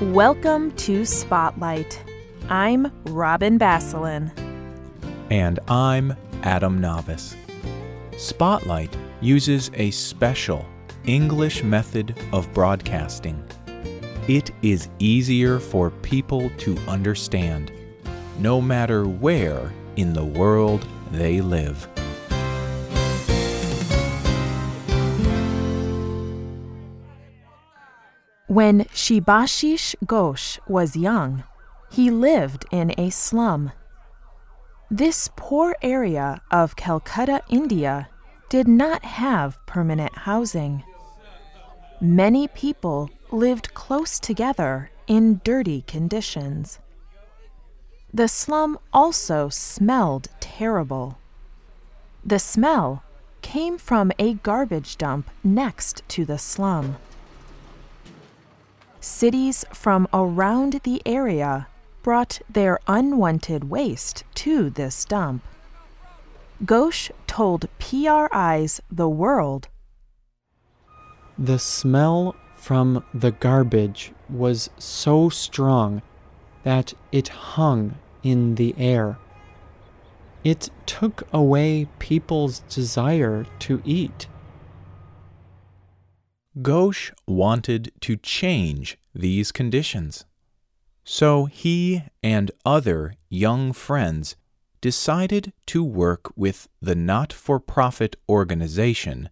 Welcome to Spotlight. I'm Robin Basselin. And I'm Adam Navis. Spotlight uses a special English method of broadcasting. It is easier for people to understand, no matter where in the world they live. When Shibashish Ghosh was young, he lived in a slum. This poor area of Calcutta, India, did not have permanent housing. Many people lived close together in dirty conditions. The slum also smelled terrible. The smell came from a garbage dump next to the slum. Cities from around the area brought their unwanted waste to this dump. Ghosh told PRI's The World The smell from the garbage was so strong that it hung in the air. It took away people's desire to eat. Ghosh wanted to change these conditions. So he and other young friends decided to work with the not for profit organization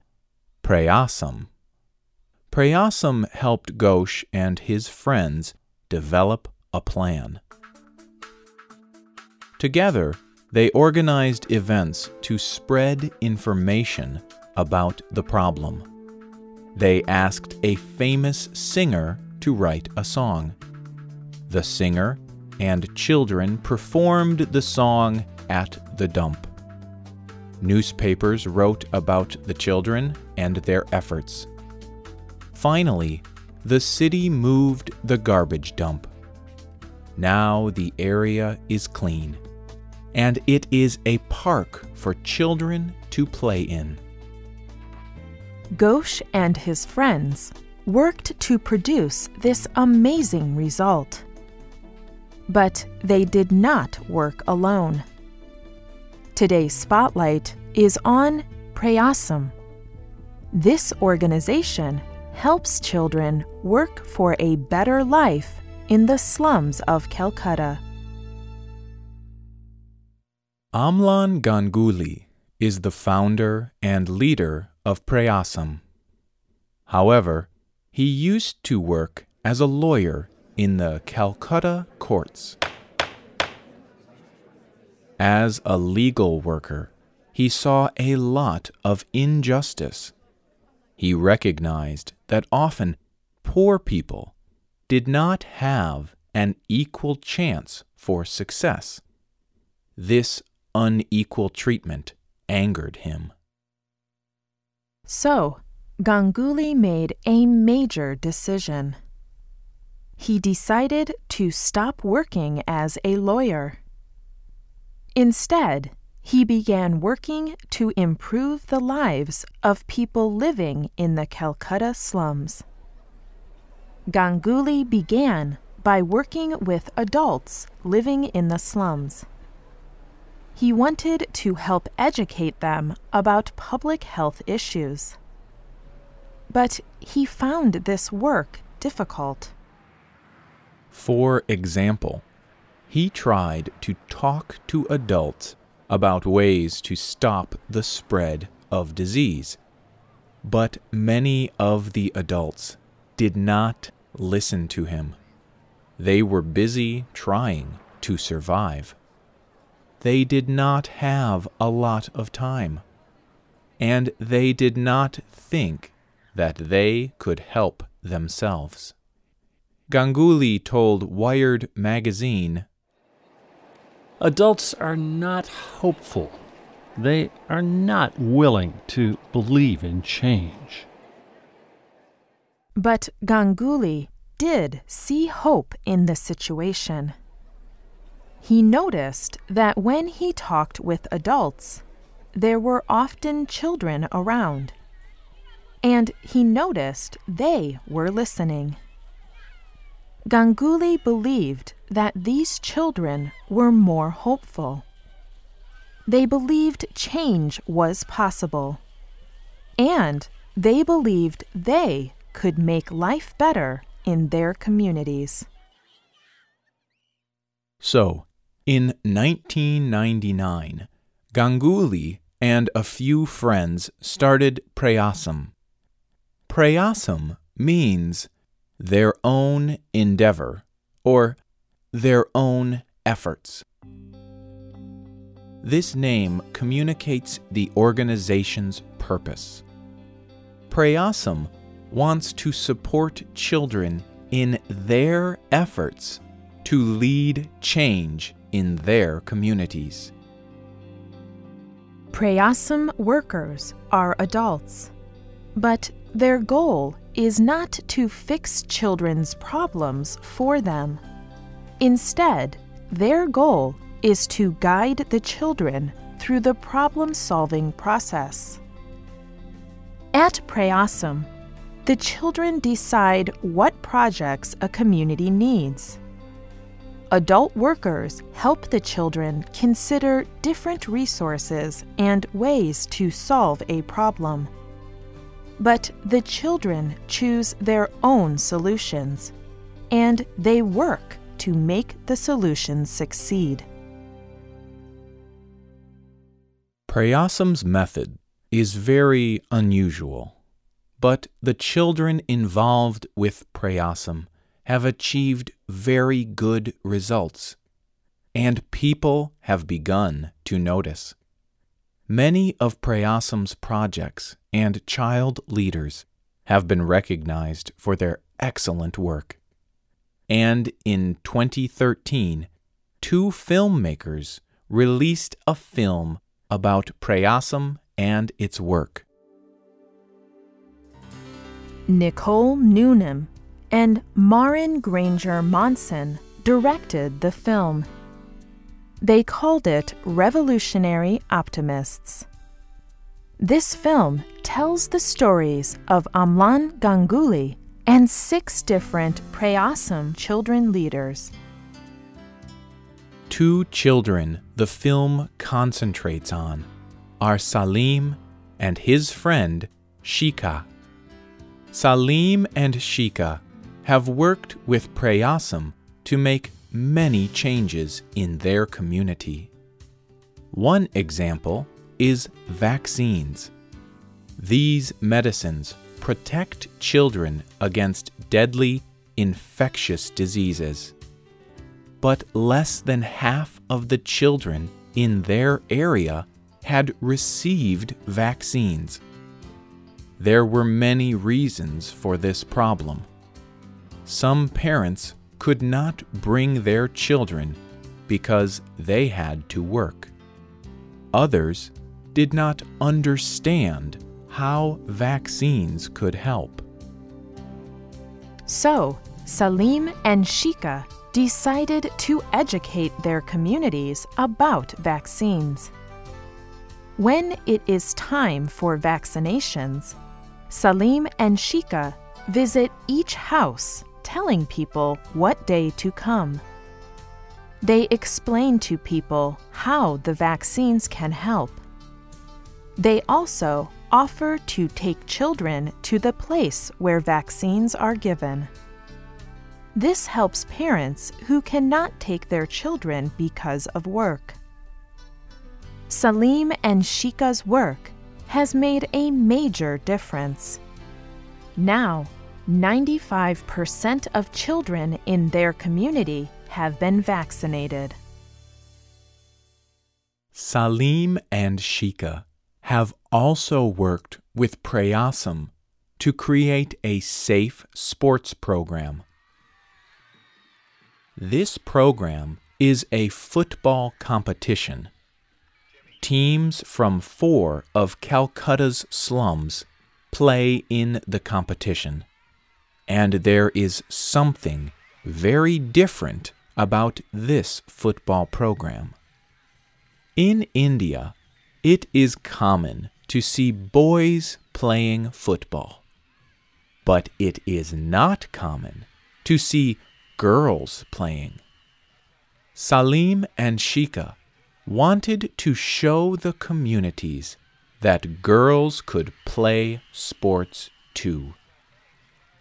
Prayasam. Prayasam helped Ghosh and his friends develop a plan. Together, they organized events to spread information about the problem. They asked a famous singer to write a song. The singer and children performed the song at the dump. Newspapers wrote about the children and their efforts. Finally, the city moved the garbage dump. Now the area is clean, and it is a park for children to play in. Ghosh and his friends worked to produce this amazing result. But they did not work alone. Today's spotlight is on Prayasam. This organization helps children work for a better life in the slums of Calcutta. Amlan Ganguly is the founder and leader of Prayasam. However, he used to work as a lawyer in the Calcutta courts. As a legal worker, he saw a lot of injustice. He recognized that often poor people did not have an equal chance for success. This unequal treatment angered him. So, Ganguly made a major decision. He decided to stop working as a lawyer. Instead, he began working to improve the lives of people living in the Calcutta slums. Ganguly began by working with adults living in the slums. He wanted to help educate them about public health issues. But he found this work difficult. For example, he tried to talk to adults about ways to stop the spread of disease. But many of the adults did not listen to him. They were busy trying to survive. They did not have a lot of time, and they did not think that they could help themselves. Ganguly told Wired magazine Adults are not hopeful. They are not willing to believe in change. But Ganguly did see hope in the situation. He noticed that when he talked with adults, there were often children around. And he noticed they were listening. Ganguly believed that these children were more hopeful. They believed change was possible. And they believed they could make life better in their communities. So, in 1999, Ganguly and a few friends started Prayasam. Prayasam means their own endeavor or their own efforts. This name communicates the organization's purpose. Prayasam wants to support children in their efforts to lead change in their communities. Prayasam workers are adults, but their goal is not to fix children's problems for them. Instead, their goal is to guide the children through the problem solving process. At Prayasam, the children decide what projects a community needs. Adult workers help the children consider different resources and ways to solve a problem. But the children choose their own solutions, and they work to make the solutions succeed. Prayasam's method is very unusual, but the children involved with Prayasam have achieved very good results, and people have begun to notice. Many of Prayasam's projects and child leaders have been recognized for their excellent work. And in 2013, two filmmakers released a film about Prayasam and its work. Nicole Newnham and Marin Granger Monson directed the film. They called it Revolutionary Optimists. This film tells the stories of Amlan Ganguly and six different Prayasam children leaders. Two children the film concentrates on are Salim and his friend Shikha. Salim and Shikha have worked with Prayasam to make many changes in their community. One example is vaccines. These medicines protect children against deadly infectious diseases. But less than half of the children in their area had received vaccines. There were many reasons for this problem. Some parents could not bring their children because they had to work. Others did not understand how vaccines could help. So, Salim and Shikha decided to educate their communities about vaccines. When it is time for vaccinations, Salim and Shikha visit each house telling people what day to come. They explain to people how the vaccines can help. They also offer to take children to the place where vaccines are given. This helps parents who cannot take their children because of work. Salim and Shikha's work has made a major difference. Now, 95% of children in their community have been vaccinated. Salim and Shikha have also worked with Prayasam to create a safe sports program. This program is a football competition. Teams from four of Calcutta's slums play in the competition. And there is something very different about this football program. In India, it is common to see boys playing football, but it is not common to see girls playing. Salim and Shikha wanted to show the communities that girls could play sports too.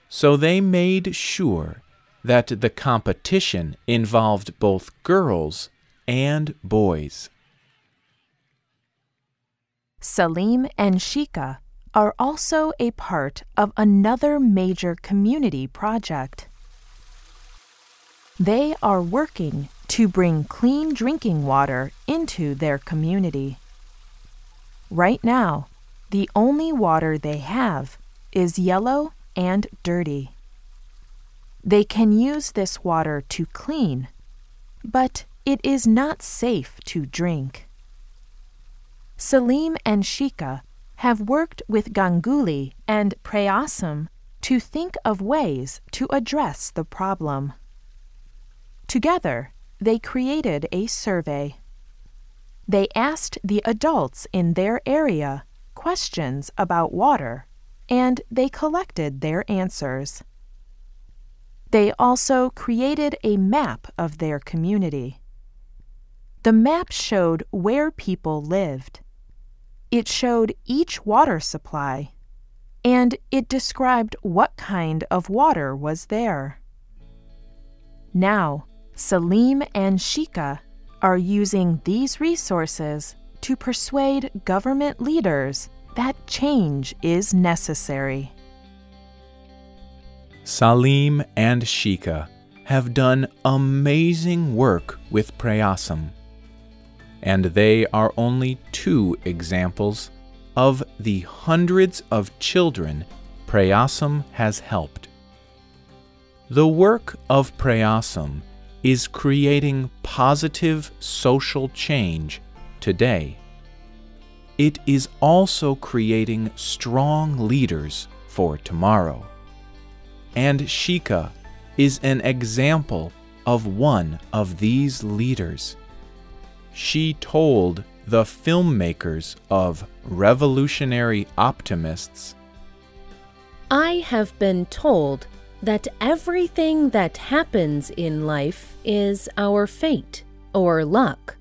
So they made sure that the competition involved both girls and boys. Salim and Shikha are also a part of another major community project. They are working to bring clean drinking water into their community. Right now, the only water they have is yellow and dirty. They can use this water to clean, but it is not safe to drink. Salim and Shikha have worked with Ganguly and Prayasam to think of ways to address the problem. Together, they created a survey. They asked the adults in their area questions about water, and they collected their answers. They also created a map of their community. The map showed where people lived. It showed each water supply, and it described what kind of water was there. Now, Salim and Shikha are using these resources to persuade government leaders that change is necessary. Salim and Shikha have done amazing work with Prayasam, and they are only two examples of the hundreds of children Prayasam has helped. The work of Prayasam is creating positive social change today. It is also creating strong leaders for tomorrow and Shikha is an example of one of these leaders. She told the filmmakers of Revolutionary Optimists I have been told that everything that happens in life is our fate or luck.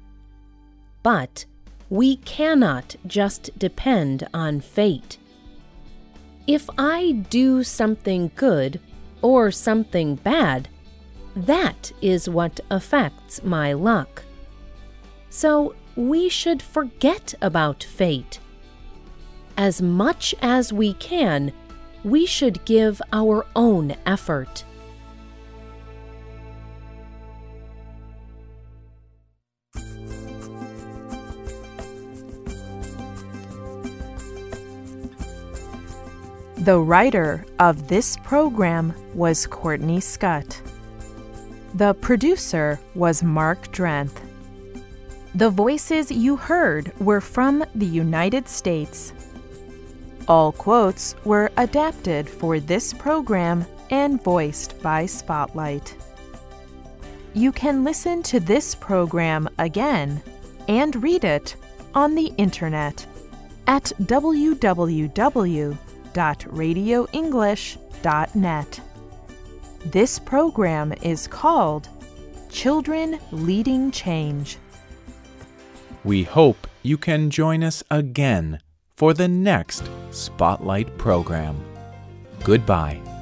But we cannot just depend on fate. If I do something good or something bad, that is what affects my luck. So we should forget about fate. As much as we can, we should give our own effort. The writer of this program was Courtney Scott. The producer was Mark Drenth. The voices you heard were from the United States. All quotes were adapted for this program and voiced by Spotlight. You can listen to this program again and read it on the internet at www www.radioenglish.net. This program is called Children Leading Change. We hope you can join us again for the next Spotlight program. Goodbye.